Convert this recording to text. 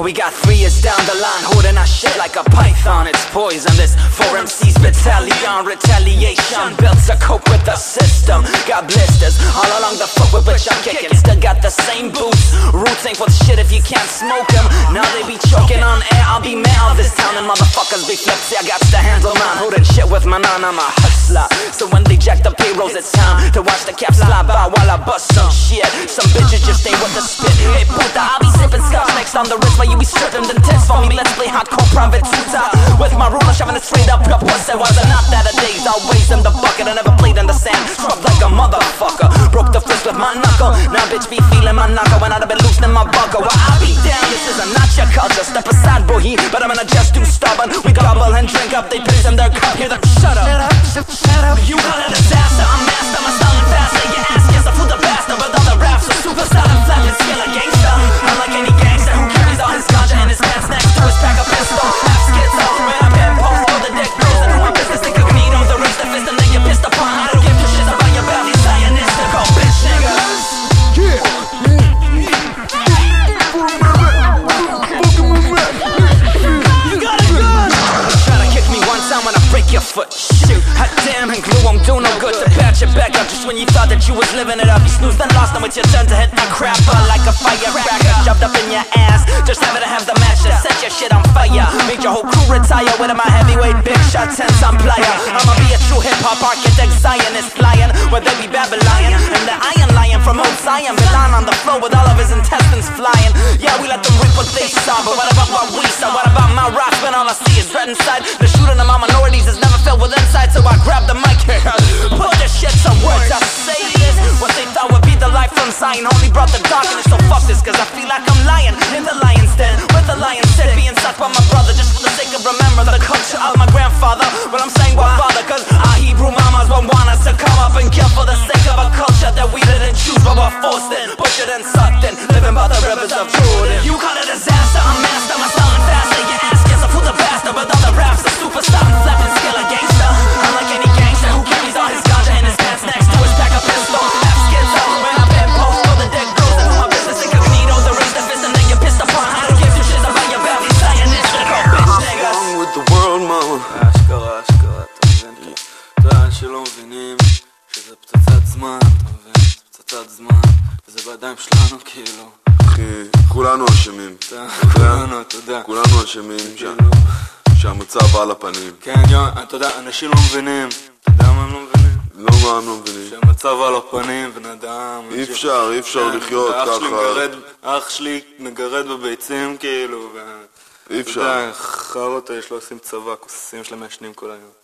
We got three years down the line, holding our shit like a python. It's poison. This four MCs battalion, retaliation. Built to cope with the system. Got blisters all along the foot with which I'm kicking. Still got the same boots. Roots ain't for the shit if you can't smoke them. Now they be choking on air. I'll be mad of this town and motherfuckers be flexy. I got to handle mine, holding shit with my nine. I'm a hustler. So when they jack the payrolls, it's time to watch the caps on the wrist why you be stripping them tits for me. Let's play hardcore private tutor with my ruler shoving it straight up your pussy. Was it not that a days? Waste in the bucket. I never played in the sand. Struck like a motherfucker. Broke the fist with my knuckle. Now bitch be feeling my knuckle when I'd have been loosening my buckle. Well, I be down. This is a not your culture. Step aside, boy. But I'm gonna just too stubborn. We gobble and drink up. They piss in their cup. Hear them shut up. Shut up. Shut up. You got foot. Shoot, hot damn, and glue won't do no good to patch it back up. Just when you thought that you was living it up, you snoozed and lost, and it's your turn to hit the crapper like a firecracker. Shoved up in your ass, just having to have the match to set your shit on fire. Made your whole crew retire with my heavyweight big shot, 10 some player I'ma be a true hip hop architect, Zionist flying, where they be Babylon. Lying on the floor with all of his intestines flying. Yeah, we let them rip what they saw, but what about what we saw? What about my rocks when all I see is red inside? The shooting of my minorities is never filled with inside, so I grab the mic here. Put this shit to words, I say this. What they thought would be the light from Zion only brought the darkness, so fuck this, cause I feel like I'm lying in the lion's den. With the lion's head being sucked by my brother, just for the sake of remember the culture of my grandfather. But I'm saying what bother, cause our Hebrew mamas won't want us to come up and kill for the sake of a culture that we didn't choose, but were forced in, than Sutton Living by the rivers of Jordan. You call it a disaster, I'm master. My style and faster, your ass. Gets a fool the bastard But all the raps. Are superstar, flapping skill a gangster I'm like any gangster who carries all his ganja and his pants Next to his pack of pistols. F's gets out When I pen post, all the dick goes into my business. Incognito, the raise the fist and then get pissed upon I don't give two shits about your belly, scientific, oh bitch niggas wrong with the world, mama? Aszka, aszka, to winter To się lą wynim, się zeptać z mantem פצצת זמן, וזה בידיים שלנו, כאילו. אחי, כולנו אשמים. אתה- אתה? כולנו, אתה יודע. כולנו אשמים כאילו, שהמצב על הפנים. כן, אתה יודע, אנשים לא מבינים. אתה יודע מה הם לא מבינים? לא מה הם לא מבינים. שהמצב על הפנים, בן אדם. אי אפשר, אי אפשר כן, לחיות ככה. אח שלי מגרד בביצים, כאילו, ו... אי אתה אפשר. יודע, חארות האלה שלא עושים צבא, כוססים שלהם מעשנים כל היום.